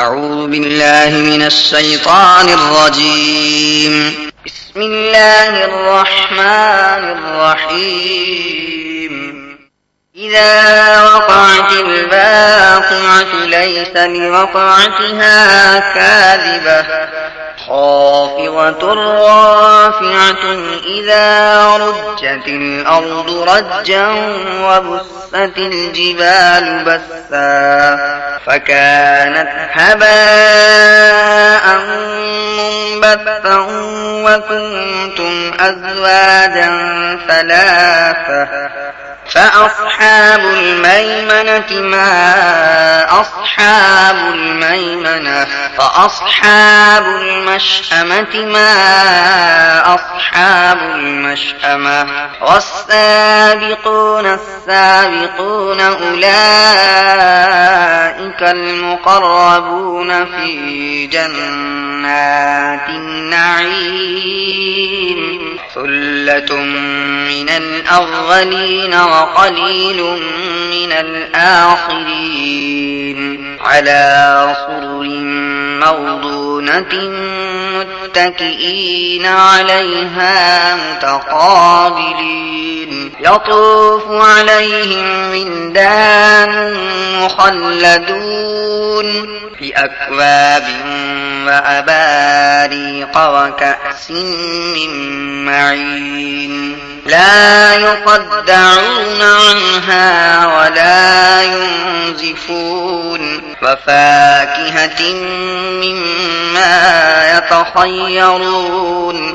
أعوذ بالله من الشيطان الرجيم. بسم الله الرحمن الرحيم. إذا وقعت الباقعة ليس لوقعتها كاذبة. خافضة رافعة إذا رجت الأرض رجا وبثت الجبال بسا فكانت هباء منبثا وكنتم أزواجا ثلاثة فأصحاب الميمنة ما أصحاب الميمنة فأصحاب المشأمة ما أصحاب المشأمة والسابقون السابقون أولئك المقربون في جنة جنات النعيم ثلة من الأغلين وقليل من الآخرين على صر موضونة متكئين عليها متقابلين. يطوف عليهم من دان مخلدون في أكواب وأباريق وكأس من معين لا يقدعون عنها ولا ينزفون وفاكهة مما يتخيرون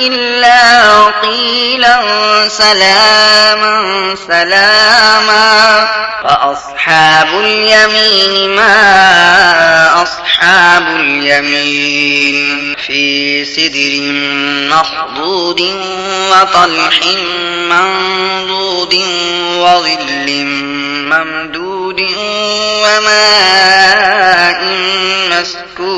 إلا قيلا سلاما سلاما فأصحاب اليمين ما أصحاب اليمين في سدر مخضود وطلح منضود وظل ممدود وماء مسكود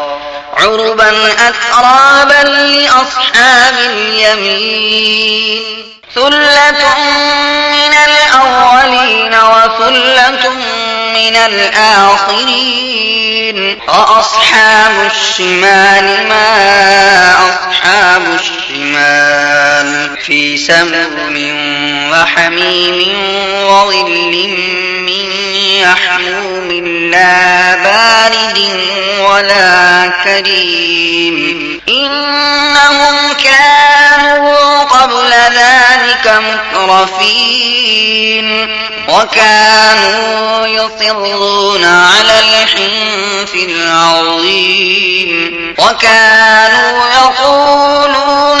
عربا أترابا لأصحاب اليمين. ثلة من الأولين وثلة من الآخرين. وأصحاب الشمال ما أصحاب الشمال. في سمر وحميم وظل من يحموم لا بارد ولا كريم. إنهم كانوا قبل ذلك مترفين. وكانوا يصرون على الحنف العظيم. وكانوا يقولون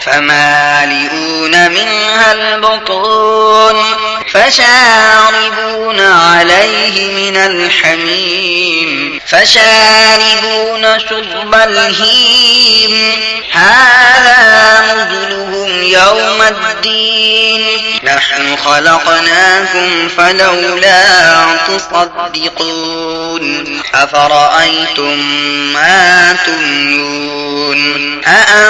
فمالئون منها البطون فشاربون عليه من الحميم فشاربون شرب الهيم هذا مدلهم يوم الدين نحن خلقناكم فلولا تصدقون أفرأيتم ما تنون أأنتم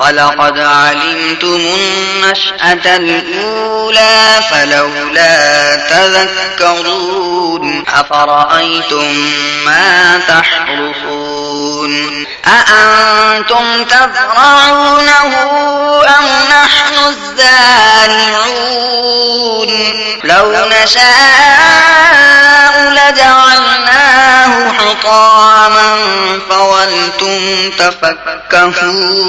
ولقد علمتم النشأة الأولى فلولا تذكرون أفرأيتم ما تحرفون أأنتم تزرعونه أم نحن الزارعون لو نشاء لجعلناه حطاما فولتم تفكهون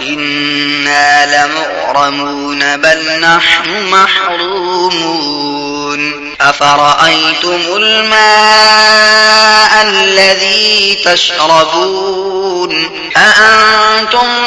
إنا لمغرمون بل نحن محرومون أفرأيتم الماء الذي تشربون أأنتم أنتم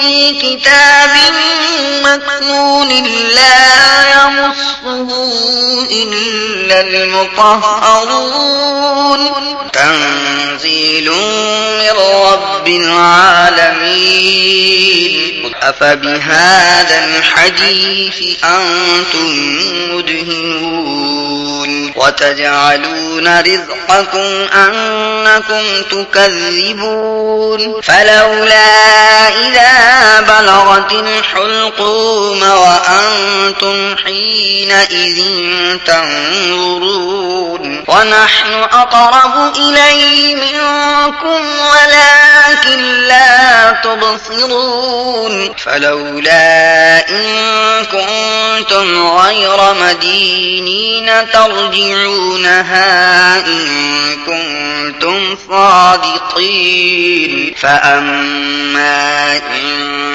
في كتاب مكنون لا يمصه إلا المطهرون. تنزيل من رب العالمين. أفبهذا الحديث أنتم مدهنون. وتجعلون رزقكم أنكم تكذبون. فلولا إذا إذا بلغت الحلقوم وأنتم حينئذ تنظرون ونحن أقرب إليه منكم ولا ولكن لا تبصرون. فلولا إن كنتم غير مدينين ترجعونها إن كنتم صادقين. فأما إن